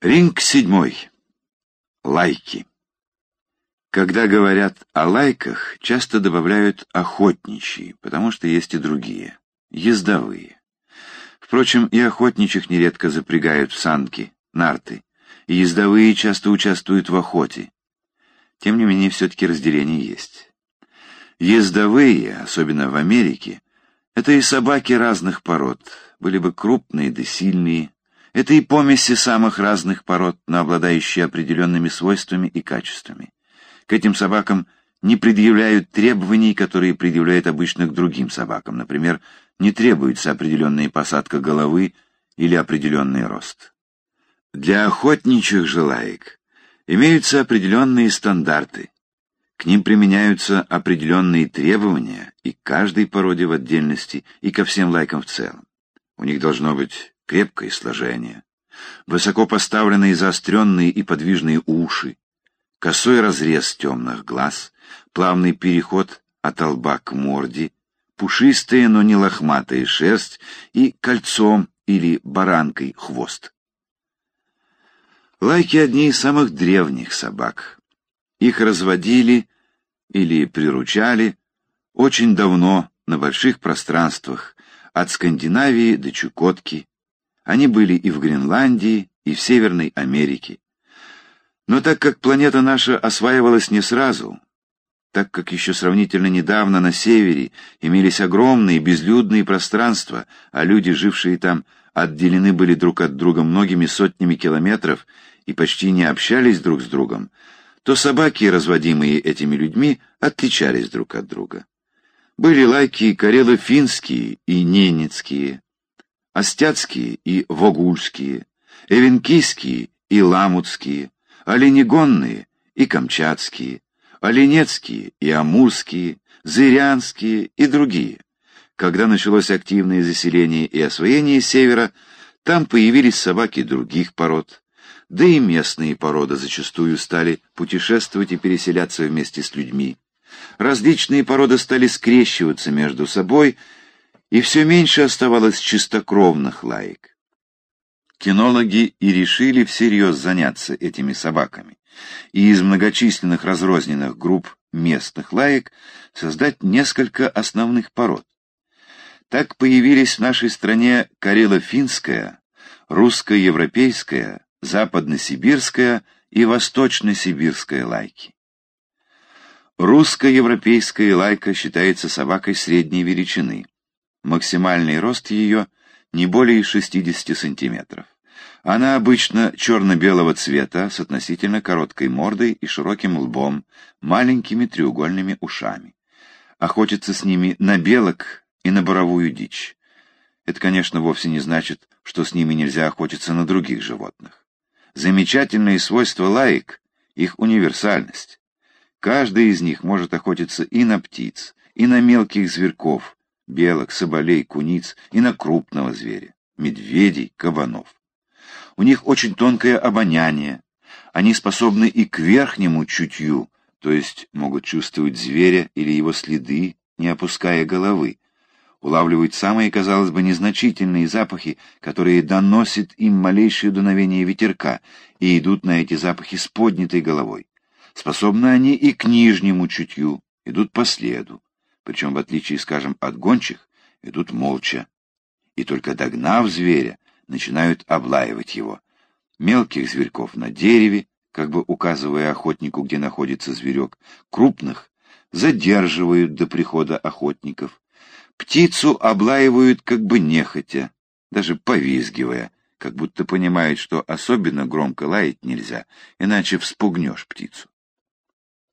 Ринг седьмой. Лайки. Когда говорят о лайках, часто добавляют охотничьи, потому что есть и другие, ездовые. Впрочем, и охотничьих нередко запрягают в санки, нарты, и ездовые часто участвуют в охоте. Тем не менее, все-таки разделение есть. Ездовые, особенно в Америке, это и собаки разных пород, были бы крупные да сильные, это и помеси самых разных пород, но обладающие определенными свойствами и качествами. К этим собакам не предъявляют требований, которые предъявляют обычно к другим собакам. Например, не требуется определенная посадка головы или определенный рост. Для охотничьих желаек имеются определенные стандарты. К ним применяются определенные требования и к каждой породе в отдельности, и ко всем лайкам в целом. У них должно быть крепкое сложение, высоко поставленные заостренные и подвижные уши, косой разрез темных глаз, плавный переход от лба к морде, пушистая, но не лохматая шерсть и кольцом или баранкой хвост. Лайки одни из самых древних собак. Их разводили или приручали очень давно на больших пространствах, от Скандинавии до Чукотки. Они были и в Гренландии, и в Северной Америке. Но так как планета наша осваивалась не сразу, так как еще сравнительно недавно на севере имелись огромные безлюдные пространства, а люди, жившие там, отделены были друг от друга многими сотнями километров и почти не общались друг с другом, то собаки, разводимые этими людьми, отличались друг от друга. Были лайки карело-финские и ненецкие, остяцкие и вогульские, эвенкийские и ламутские, оленегонные и камчатские, оленецкие и амурские, зырянские и другие. Когда началось активное заселение и освоение севера, там появились собаки других пород, да и местные породы зачастую стали путешествовать и переселяться вместе с людьми. Различные породы стали скрещиваться между собой, и все меньше оставалось чистокровных лаек кинологи и решили всерьез заняться этими собаками, и из многочисленных разрозненных групп местных лаек создать несколько основных пород. Так появились в нашей стране карело-финская, русско-европейская, западно-сибирская и восточно-сибирская лайки. Русско-европейская лайка считается собакой средней величины. Максимальный рост ее не более 60 сантиметров. Она обычно черно-белого цвета, с относительно короткой мордой и широким лбом, маленькими треугольными ушами. Охотится с ними на белок и на боровую дичь. Это, конечно, вовсе не значит, что с ними нельзя охотиться на других животных. Замечательное свойство лаек — их универсальность. Каждый из них может охотиться и на птиц, и на мелких зверьков, белок, соболей, куниц и на крупного зверя, медведей, кабанов. У них очень тонкое обоняние. Они способны и к верхнему чутью, то есть могут чувствовать зверя или его следы, не опуская головы. Улавливают самые, казалось бы, незначительные запахи, которые доносят им малейшее дуновение ветерка, и идут на эти запахи с поднятой головой. Способны они и к нижнему чутью, идут по следу причем, в отличие, скажем, от гончих, идут молча, и только догнав зверя, начинают облаивать его. Мелких зверьков на дереве, как бы указывая охотнику, где находится зверек, крупных задерживают до прихода охотников. Птицу облаивают как бы нехотя, даже повизгивая, как будто понимают, что особенно громко лаять нельзя, иначе вспугнешь птицу.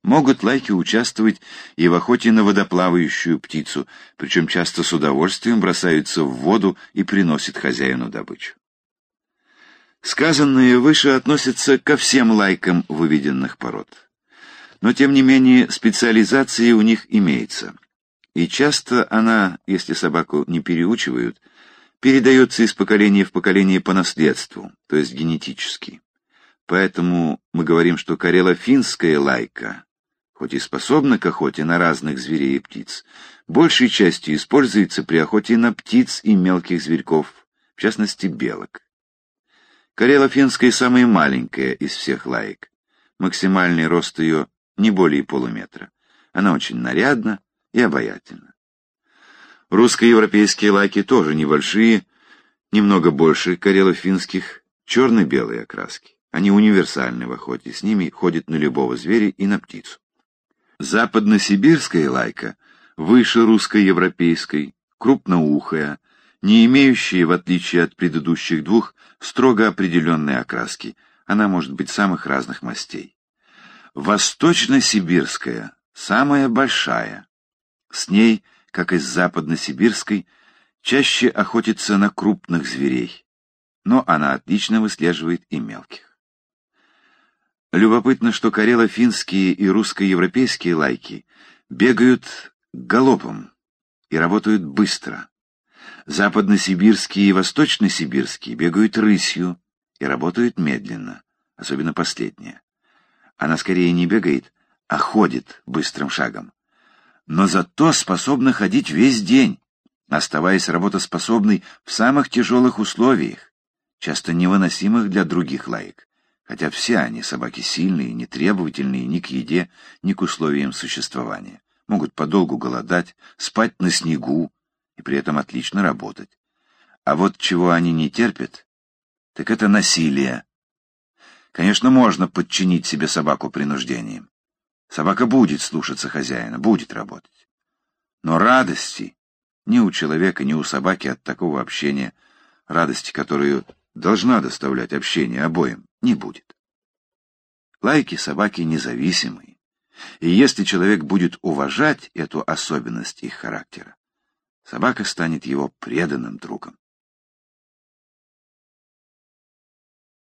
Могут лайки участвовать и в охоте на водоплавающую птицу, причем часто с удовольствием бросаются в воду и приносят хозяину добычу. Сказанное выше относится ко всем лайкам выведенных пород. Но, тем не менее, специализация у них имеется. И часто она, если собаку не переучивают, передается из поколения в поколение по наследству, то есть генетически. Поэтому мы говорим, что карело-финская лайка хоть и способна к охоте на разных зверей и птиц, большей частью используется при охоте на птиц и мелких зверьков, в частности белок. Карело-финская самая маленькая из всех лаек. Максимальный рост ее не более полуметра. Она очень нарядна и обаятельна. Русско-европейские лайки тоже небольшие, немного больше карело-финских, черно-белые окраски. Они универсальны в охоте, с ними ходят на любого зверя и на птицу. Западносибирская лайка выше русско-европейской, крупноухая, не имеющая, в отличие от предыдущих двух, строго определенной окраски. Она может быть самых разных мастей. Восточно-сибирская, самая большая. С ней, как и с западно-сибирской, чаще охотится на крупных зверей, но она отлично выслеживает и мелких. Любопытно, что карело-финские и русско-европейские лайки бегают галопом и работают быстро. Западно-сибирские и восточно-сибирские бегают рысью и работают медленно, особенно последняя. Она скорее не бегает, а ходит быстрым шагом. Но зато способна ходить весь день, оставаясь работоспособной в самых тяжелых условиях, часто невыносимых для других лаек хотя все они, собаки сильные, нетребовательные ни к еде, ни к условиям существования, могут подолгу голодать, спать на снегу и при этом отлично работать. А вот чего они не терпят, так это насилие. Конечно, можно подчинить себе собаку принуждением. Собака будет слушаться хозяина, будет работать. Но радости ни у человека, ни у собаки от такого общения, радости, которую должна доставлять общение обоим, не будет. Лайки собаки независимые, и если человек будет уважать эту особенность их характера, собака станет его преданным другом.